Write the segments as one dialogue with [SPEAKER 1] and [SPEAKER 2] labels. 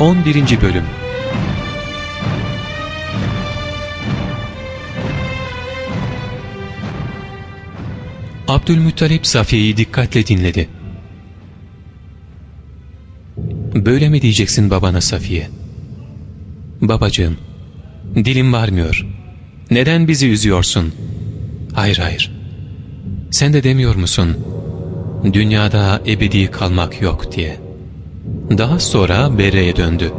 [SPEAKER 1] 11. Bölüm Abdülmuttalip Safiye'yi dikkatle dinledi. Böyle mi diyeceksin babana Safiye? Babacığım, dilim varmıyor. Neden bizi üzüyorsun? Hayır hayır. Sen de demiyor musun? Dünyada ebedi kalmak yok diye. Daha sonra Berre'ye döndü.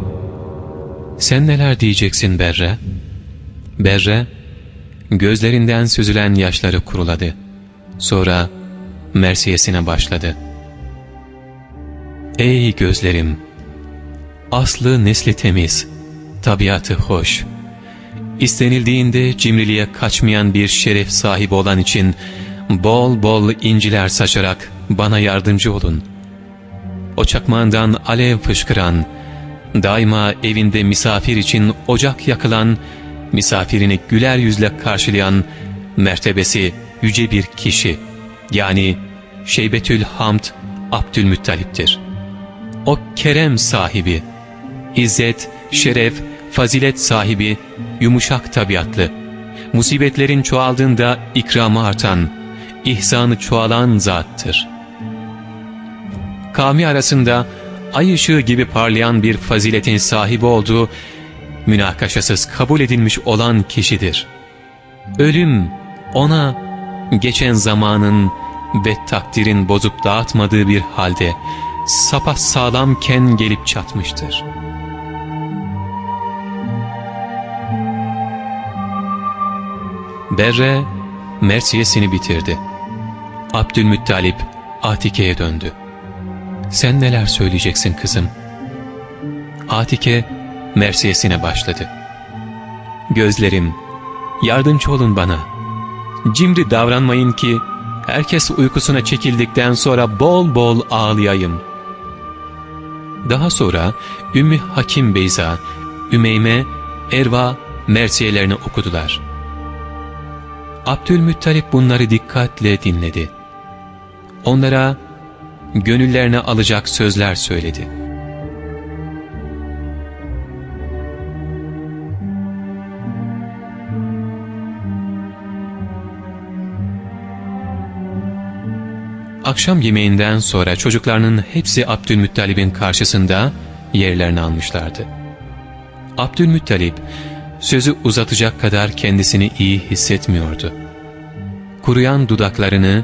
[SPEAKER 1] Sen neler diyeceksin Berre? Berre, gözlerinden süzülen yaşları kuruladı. Sonra mersiyesine başladı. Ey gözlerim! Aslı nesli temiz, tabiatı hoş. İstenildiğinde cimriliğe kaçmayan bir şeref sahibi olan için bol bol inciler saçarak bana yardımcı olun. O çakmağından alev fışkıran, daima evinde misafir için ocak yakılan, misafirini güler yüzle karşılayan, mertebesi yüce bir kişi, yani Şeybetül Hamd Abdülmuttalip'tir. O kerem sahibi, izzet, şeref, fazilet sahibi, yumuşak tabiatlı, musibetlerin çoğaldığında ikramı artan, ihsanı çoğalan zattır. Kavmi arasında ay ışığı gibi parlayan bir faziletin sahibi olduğu, münakaşasız kabul edilmiş olan kişidir. Ölüm ona geçen zamanın ve takdirin bozup dağıtmadığı bir halde sapa sağlamken gelip çatmıştır. Berre mersiyesini bitirdi. Abdülmuttalip Atike'ye döndü. ''Sen neler söyleyeceksin kızım?'' Atike mersiyesine başladı. ''Gözlerim, yardımcı olun bana. Cimri davranmayın ki herkes uykusuna çekildikten sonra bol bol ağlayayım.'' Daha sonra Ümmü Hakim Beyza, Ümeyme, Erva mersiyelerini okudular. Abdülmuttalip bunları dikkatle dinledi. Onlara gönüllerine alacak sözler söyledi. Akşam yemeğinden sonra çocuklarının hepsi Abdülmuttalib'in karşısında yerlerini almışlardı. Abdülmuttalip sözü uzatacak kadar kendisini iyi hissetmiyordu. Kuruyan dudaklarını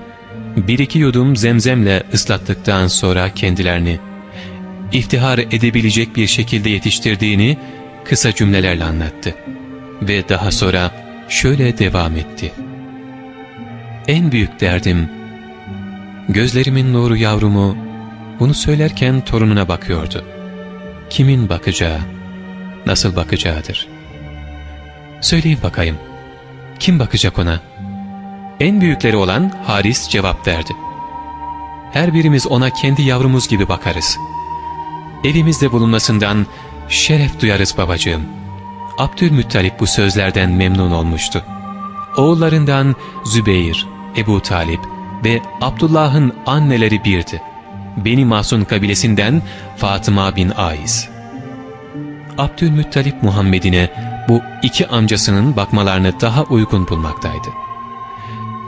[SPEAKER 1] bir iki yudum zemzemle ıslattıktan sonra kendilerini iftihar edebilecek bir şekilde yetiştirdiğini kısa cümlelerle anlattı. Ve daha sonra şöyle devam etti. En büyük derdim, gözlerimin nuru yavrumu, bunu söylerken torununa bakıyordu. Kimin bakacağı, nasıl bakacağıdır. Söyleyin bakayım, kim bakacak ona? En büyükleri olan Haris cevap verdi. Her birimiz ona kendi yavrumuz gibi bakarız. Evimizde bulunmasından şeref duyarız babacığım. Abdülmuttalip bu sözlerden memnun olmuştu. Oğullarından Zübeyir, Ebu Talip ve Abdullah'ın anneleri birdi. Beni Masun kabilesinden Fatıma bin Aiz. Abdülmuttalip Muhammed'ine bu iki amcasının bakmalarını daha uygun bulmaktaydı.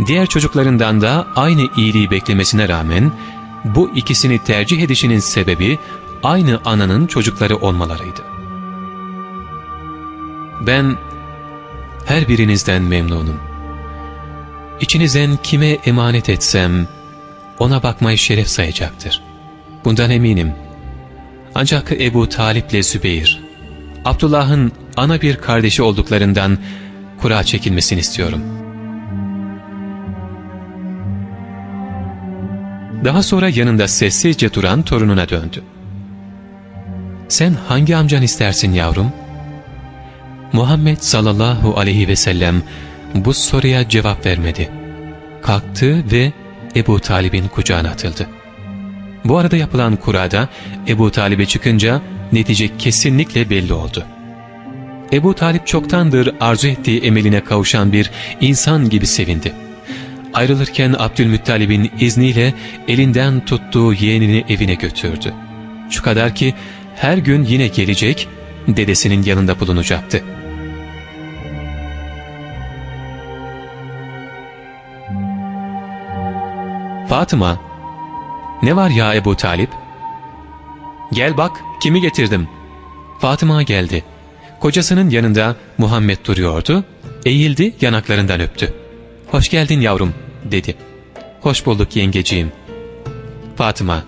[SPEAKER 1] Diğer çocuklarından da aynı iyiliği beklemesine rağmen bu ikisini tercih edişinin sebebi aynı ananın çocukları olmalarıydı. Ben her birinizden memnunum. İçinizden kime emanet etsem ona bakmayı şeref sayacaktır. Bundan eminim. Ancak Ebu Talip ile Zübeyir, Abdullah'ın ana bir kardeşi olduklarından kura çekilmesini istiyorum.'' Daha sonra yanında sessizce duran torununa döndü. ''Sen hangi amcan istersin yavrum?'' Muhammed sallallahu aleyhi ve sellem bu soruya cevap vermedi. Kalktı ve Ebu Talib'in kucağına atıldı. Bu arada yapılan kurada Ebu Talib'e çıkınca netice kesinlikle belli oldu. Ebu Talip çoktandır arzu ettiği emeline kavuşan bir insan gibi sevindi. Ayrılırken Abdülmuttalib'in izniyle elinden tuttuğu yeğenini evine götürdü. Şu kadar ki her gün yine gelecek, dedesinin yanında bulunacaktı. Fatıma, ''Ne var ya Ebu Talip?'' ''Gel bak, kimi getirdim.'' Fatıma geldi. Kocasının yanında Muhammed duruyordu, eğildi yanaklarından öptü. ''Hoş geldin yavrum.'' Dedi. ''Hoş bulduk yengeciğim.'' Fatıma,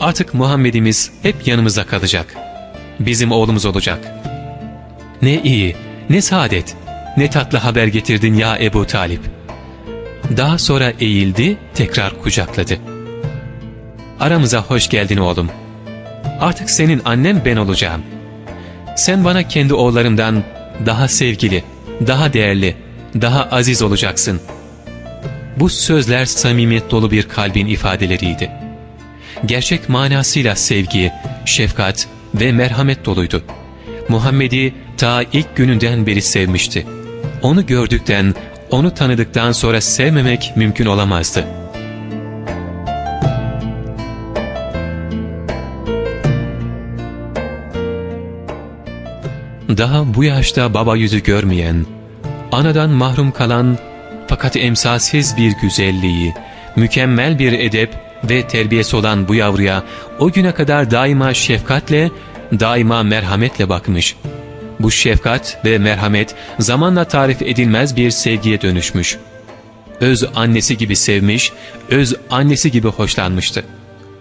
[SPEAKER 1] ''Artık Muhammed'imiz hep yanımızda kalacak. Bizim oğlumuz olacak.'' ''Ne iyi, ne saadet, ne tatlı haber getirdin ya Ebu Talip.'' Daha sonra eğildi, tekrar kucakladı. ''Aramıza hoş geldin oğlum. Artık senin annem ben olacağım. Sen bana kendi oğullarımdan daha sevgili, daha değerli, daha aziz olacaksın.'' Bu sözler samimiyet dolu bir kalbin ifadeleriydi. Gerçek manasıyla sevgi, şefkat ve merhamet doluydu. Muhammed'i ta ilk gününden beri sevmişti. Onu gördükten, onu tanıdıktan sonra sevmemek mümkün olamazdı. Daha bu yaşta baba yüzü görmeyen, anadan mahrum kalan fakat emsalsiz bir güzelliği, mükemmel bir edep ve terbiyesi olan bu yavruya o güne kadar daima şefkatle, daima merhametle bakmış. Bu şefkat ve merhamet zamanla tarif edilmez bir sevgiye dönüşmüş. Öz annesi gibi sevmiş, öz annesi gibi hoşlanmıştı.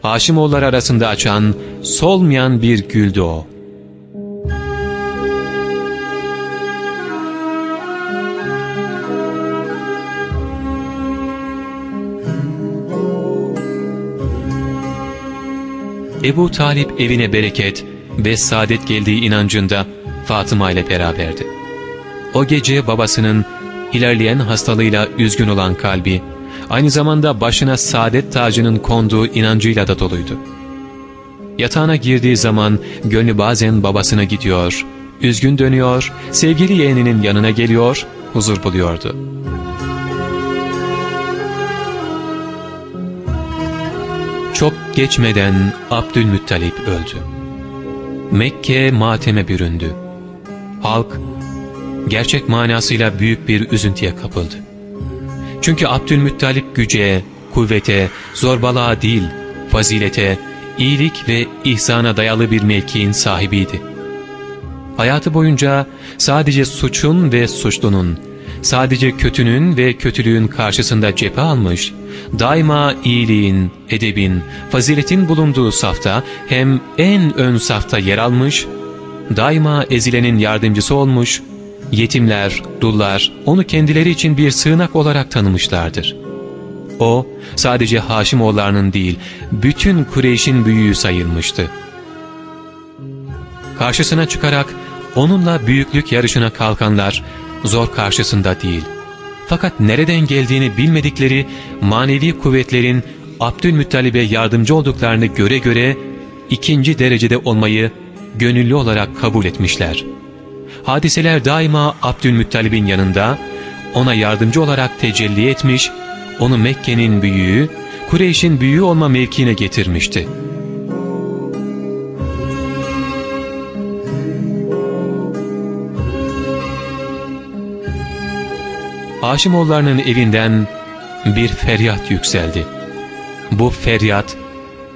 [SPEAKER 1] Haşimoğullar arasında açan, solmayan bir güldü o. Ebu Talip evine bereket ve saadet geldiği inancında Fatıma ile beraberdi. O gece babasının ilerleyen hastalığıyla üzgün olan kalbi, aynı zamanda başına saadet tacının konduğu inancıyla da doluydu. Yatağına girdiği zaman gönlü bazen babasına gidiyor, üzgün dönüyor, sevgili yeğeninin yanına geliyor, huzur buluyordu. Geçmeden Abdülmuttalip öldü. Mekke mateme büründü. Halk gerçek manasıyla büyük bir üzüntüye kapıldı. Çünkü Abdülmuttalip güce, kuvvete, zorbalığa değil, fazilete, iyilik ve ihsana dayalı bir mevkiin sahibiydi. Hayatı boyunca sadece suçun ve suçlunun, sadece kötünün ve kötülüğün karşısında cephe almış, daima iyiliğin, edebin, faziletin bulunduğu safta hem en ön safta yer almış, daima ezilenin yardımcısı olmuş, yetimler, dullar onu kendileri için bir sığınak olarak tanımışlardır. O sadece Haşimoğullarının değil, bütün Kureyş'in büyüğü sayılmıştı. Karşısına çıkarak onunla büyüklük yarışına kalkanlar zor karşısında değil. Fakat nereden geldiğini bilmedikleri manevi kuvvetlerin Abdülmuttalib'e yardımcı olduklarını göre göre ikinci derecede olmayı gönüllü olarak kabul etmişler. Hadiseler daima Abdülmuttalib'in yanında, ona yardımcı olarak tecelli etmiş, onu Mekke'nin büyüğü, Kureyş'in büyüğü olma mevkine getirmişti. Haşimoğullarının evinden bir feryat yükseldi. Bu feryat,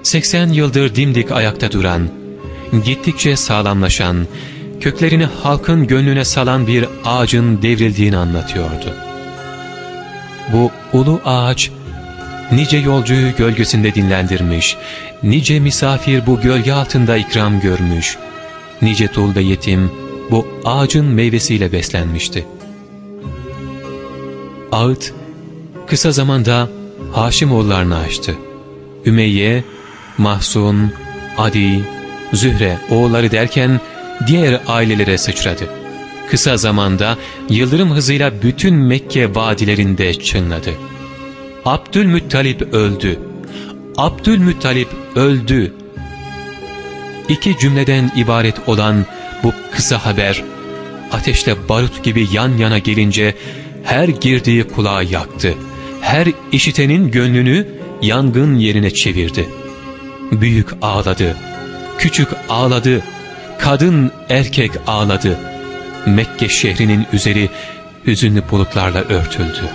[SPEAKER 1] 80 yıldır dimdik ayakta duran, gittikçe sağlamlaşan, köklerini halkın gönlüne salan bir ağacın devrildiğini anlatıyordu. Bu ulu ağaç, nice yolcuyu gölgesinde dinlendirmiş, nice misafir bu gölge altında ikram görmüş, nice ve yetim bu ağacın meyvesiyle beslenmişti. Ağıt kısa zamanda Haşimoğullarını açtı. Ümeyye, Mahsun, Adi, Zühre oğulları derken diğer ailelere sıçradı. Kısa zamanda yıldırım hızıyla bütün Mekke vadilerinde çınladı. Abdülmuttalip öldü. Abdülmuttalip öldü. İki cümleden ibaret olan bu kısa haber ateşle barut gibi yan yana gelince her girdiği kulağı yaktı. Her işitenin gönlünü yangın yerine çevirdi. Büyük ağladı. küçük ağladı, kadın erkek ağladı. Mekke şehrinin üzeri hüzünlü bulutlarla örtüldü.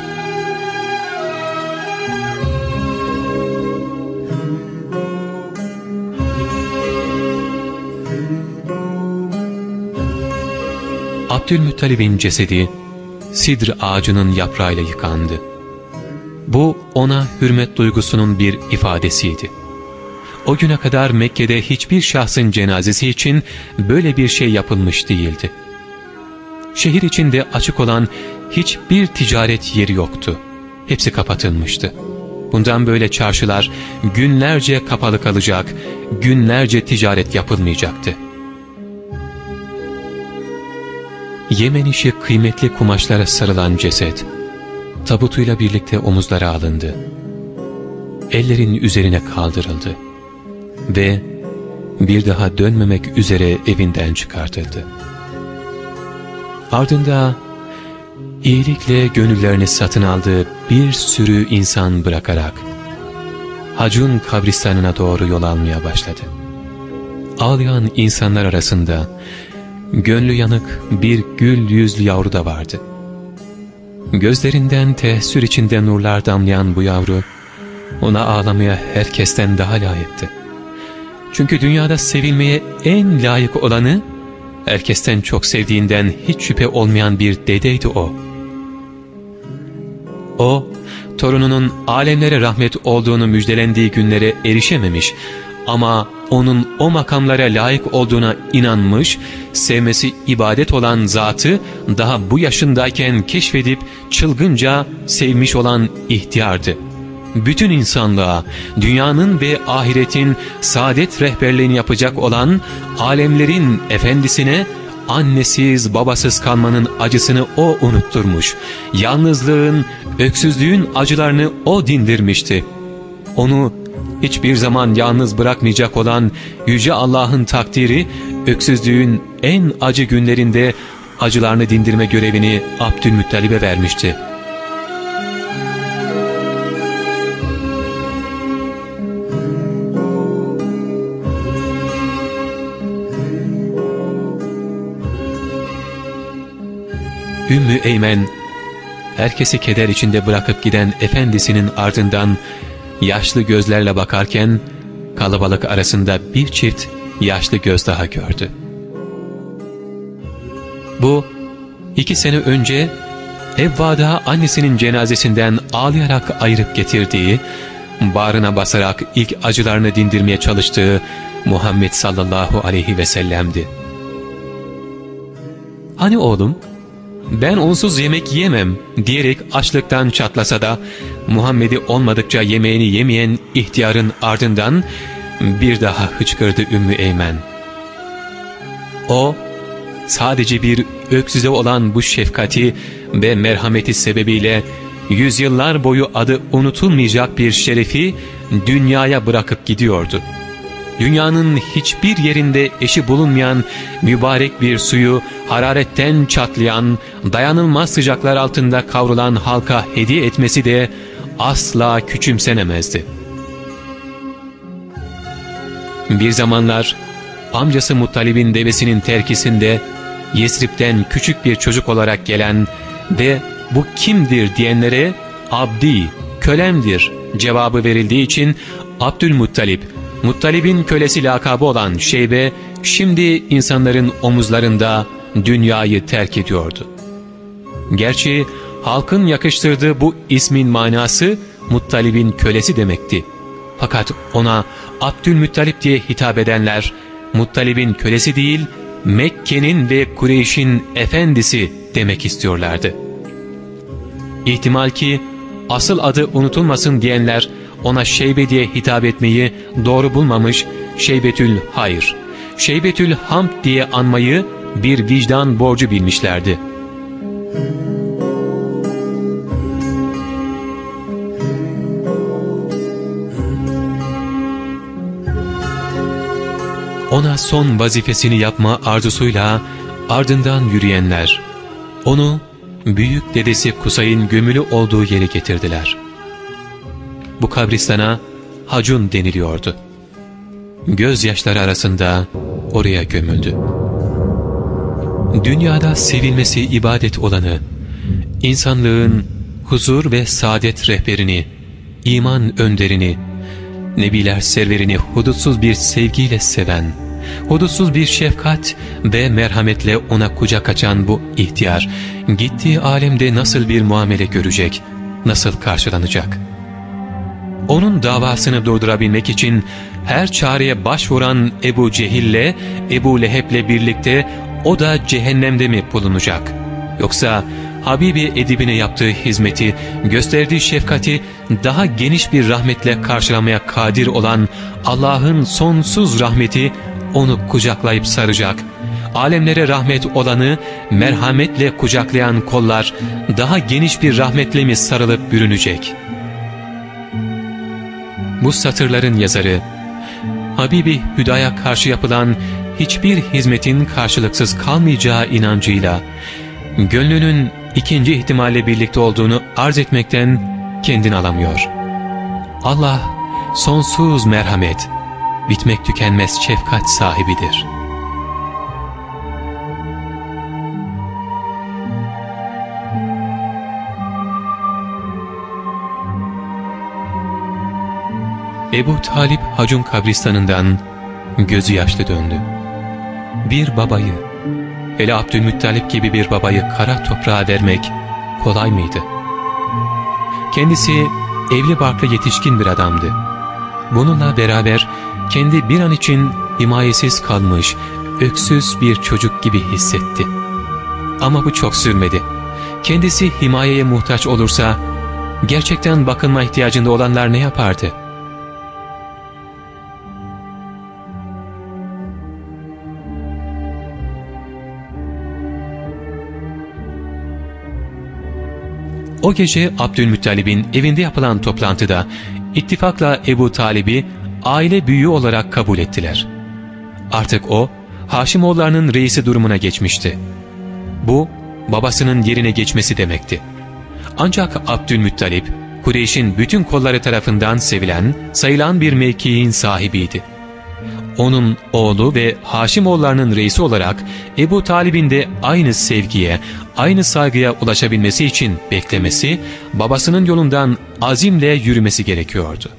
[SPEAKER 1] Abdülmuttalib'in cesedi sidr ağacının yaprağıyla yıkandı. Bu ona hürmet duygusunun bir ifadesiydi. O güne kadar Mekke'de hiçbir şahsın cenazesi için böyle bir şey yapılmış değildi. Şehir içinde açık olan hiçbir ticaret yeri yoktu. Hepsi kapatılmıştı. Bundan böyle çarşılar günlerce kapalı kalacak, günlerce ticaret yapılmayacaktı. Yemen işi kıymetli kumaşlara sarılan ceset, tabutuyla birlikte omuzlara alındı. Ellerin üzerine kaldırıldı ve bir daha dönmemek üzere evinden çıkartıldı. Ardında iyilikle gönüllerini satın aldığı bir sürü insan bırakarak Hacun kabristanına doğru yol almaya başladı. Ağlayan insanlar arasında gönlü yanık bir gül yüzlü yavru da vardı. Gözlerinden tehsür içinde nurlar damlayan bu yavru, ona ağlamaya herkesten daha layıktı. Çünkü dünyada sevilmeye en layık olanı, herkesten çok sevdiğinden hiç şüphe olmayan bir dedeydi o. O, torununun alemlere rahmet olduğunu müjdelendiği günlere erişememiş ama onun o makamlara layık olduğuna inanmış, sevmesi ibadet olan zatı daha bu yaşındayken keşfedip çılgınca sevmiş olan ihtiyardı. Bütün insanlığa, dünyanın ve ahiretin saadet rehberliğini yapacak olan alemlerin efendisine annesiz babasız kalmanın acısını o unutturmuş. Yalnızlığın, öksüzlüğün acılarını o dindirmişti. Onu hiçbir zaman yalnız bırakmayacak olan Yüce Allah'ın takdiri, öksüzlüğün en acı günlerinde acılarını dindirme görevini Abdülmuttalib'e vermişti. Ümmü Eymen, herkesi keder içinde bırakıp giden efendisinin ardından yaşlı gözlerle bakarken kalabalık arasında bir çift yaşlı göz daha gördü. Bu iki sene önce Evvada annesinin cenazesinden ağlayarak ayırıp getirdiği, bağrına basarak ilk acılarını dindirmeye çalıştığı Muhammed sallallahu aleyhi ve sellem'di. Hani oğlum ben onsuz yemek yemem diyerek açlıktan çatlasa da Muhammed'i olmadıkça yemeğini yemeyen ihtiyarın ardından bir daha hıçkırdı Ümmü Eymen. O sadece bir öksüze olan bu şefkati ve merhameti sebebiyle yüzyıllar boyu adı unutulmayacak bir şerefi dünyaya bırakıp gidiyordu dünyanın hiçbir yerinde eşi bulunmayan mübarek bir suyu hararetten çatlayan, dayanılmaz sıcaklar altında kavrulan halka hediye etmesi de asla küçümsenemezdi. Bir zamanlar amcası Muttalib'in devesinin terkisinde Yesrib'den küçük bir çocuk olarak gelen ve bu kimdir diyenlere abdi, kölemdir cevabı verildiği için Abdülmuttalip Muttalib'in kölesi lakabı olan Şeybe şimdi insanların omuzlarında dünyayı terk ediyordu. Gerçi halkın yakıştırdığı bu ismin manası Muttalib'in kölesi demekti. Fakat ona Abdülmuttalip diye hitap edenler Muttalib'in kölesi değil Mekke'nin ve Kureyş'in efendisi demek istiyorlardı. İhtimal ki asıl adı unutulmasın diyenler ona Şeybe diye hitap etmeyi doğru bulmamış Şeybetül Hayır, Şeybetül Hamd diye anmayı bir vicdan borcu bilmişlerdi. Ona son vazifesini yapma arzusuyla ardından yürüyenler, onu büyük dedesi Kusay'ın gömülü olduğu yere getirdiler.'' Bu kabristana Hacun deniliyordu. gözyaşları arasında oraya gömüldü. Dünyada sevilmesi ibadet olanı, insanlığın huzur ve saadet rehberini, iman önderini, nebiler serverini hudutsuz bir sevgiyle seven, hudutsuz bir şefkat ve merhametle ona kucak açan bu ihtiyar, gittiği alemde nasıl bir muamele görecek, nasıl karşılanacak? Onun davasını durdurabilmek için her çareye başvuran Ebu Cehil'le, Ebu Leheb'le birlikte o da cehennemde mi bulunacak? Yoksa Habibi edibine yaptığı hizmeti, gösterdiği şefkati daha geniş bir rahmetle karşılamaya kadir olan Allah'ın sonsuz rahmeti onu kucaklayıp saracak. Alemlere rahmet olanı merhametle kucaklayan kollar daha geniş bir rahmetle mi sarılıp bürünecek? Bu satırların yazarı, Habibi Hüda'ya karşı yapılan hiçbir hizmetin karşılıksız kalmayacağı inancıyla, gönlünün ikinci ihtimalle birlikte olduğunu arz etmekten kendini alamıyor. Allah sonsuz merhamet, bitmek tükenmez şefkat sahibidir. Ebu Talip Hacun kabristanından gözü yaşlı döndü. Bir babayı, hele Abdülmuttalip gibi bir babayı kara toprağa vermek kolay mıydı? Kendisi evli barklı yetişkin bir adamdı. Bununla beraber kendi bir an için himayesiz kalmış, öksüz bir çocuk gibi hissetti. Ama bu çok sürmedi. Kendisi himayeye muhtaç olursa, gerçekten bakılma ihtiyacında olanlar ne yapardı? O gece Abdülmuttalib'in evinde yapılan toplantıda ittifakla Ebu Talib'i aile büyüğü olarak kabul ettiler. Artık o, Haşimoğullarının reisi durumuna geçmişti. Bu, babasının yerine geçmesi demekti. Ancak Abdülmuttalip, Kureyş'in bütün kolları tarafından sevilen, sayılan bir mevkiin sahibiydi. Onun oğlu ve Haşimoğullarının reisi olarak Ebu Talib'in de aynı sevgiye, aynı saygıya ulaşabilmesi için beklemesi, babasının yolundan azimle yürümesi gerekiyordu.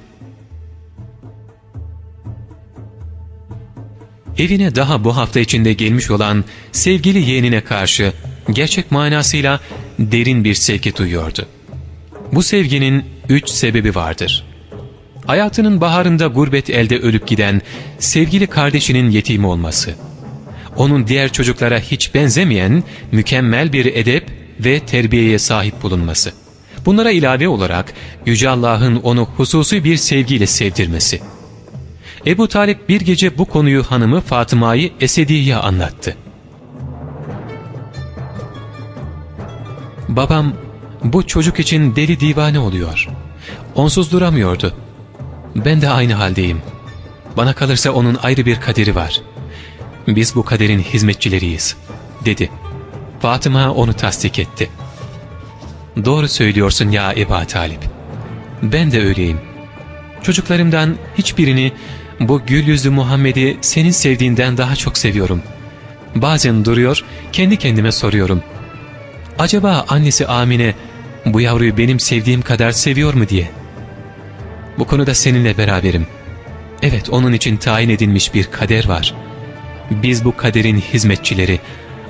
[SPEAKER 1] Evine daha bu hafta içinde gelmiş olan sevgili yeğenine karşı gerçek manasıyla derin bir sevgi duyuyordu. Bu sevginin üç sebebi vardır. Hayatının baharında gurbet elde ölüp giden sevgili kardeşinin yetimi olması, onun diğer çocuklara hiç benzemeyen mükemmel bir edep ve terbiyeye sahip bulunması. Bunlara ilave olarak Yüce Allah'ın onu hususi bir sevgiyle sevdirmesi. Ebu Talip bir gece bu konuyu hanımı Fatıma'yı Esedi'ye anlattı. Babam bu çocuk için deli divane oluyor. Onsuz duramıyordu. Ben de aynı haldeyim. Bana kalırsa onun ayrı bir kaderi var. Biz bu kaderin hizmetçileriyiz, dedi. Fatıma onu tasdik etti. Doğru söylüyorsun ya Eba Talip. Ben de öyleyim. Çocuklarımdan hiçbirini bu gül yüzlü Muhammed'i senin sevdiğinden daha çok seviyorum. Bazen duruyor, kendi kendime soruyorum. Acaba annesi Amine bu yavruyu benim sevdiğim kadar seviyor mu diye.'' Bu konuda seninle beraberim. Evet onun için tayin edilmiş bir kader var. Biz bu kaderin hizmetçileri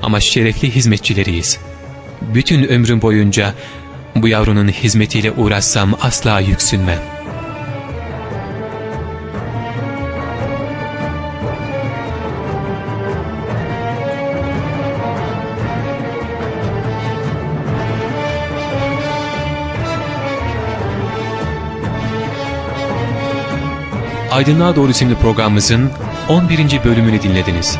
[SPEAKER 1] ama şerefli hizmetçileriyiz. Bütün ömrüm boyunca bu yavrunun hizmetiyle uğraşsam asla yüksünmem. Aydınlığa Doğru isimli programımızın 11. bölümünü dinlediniz.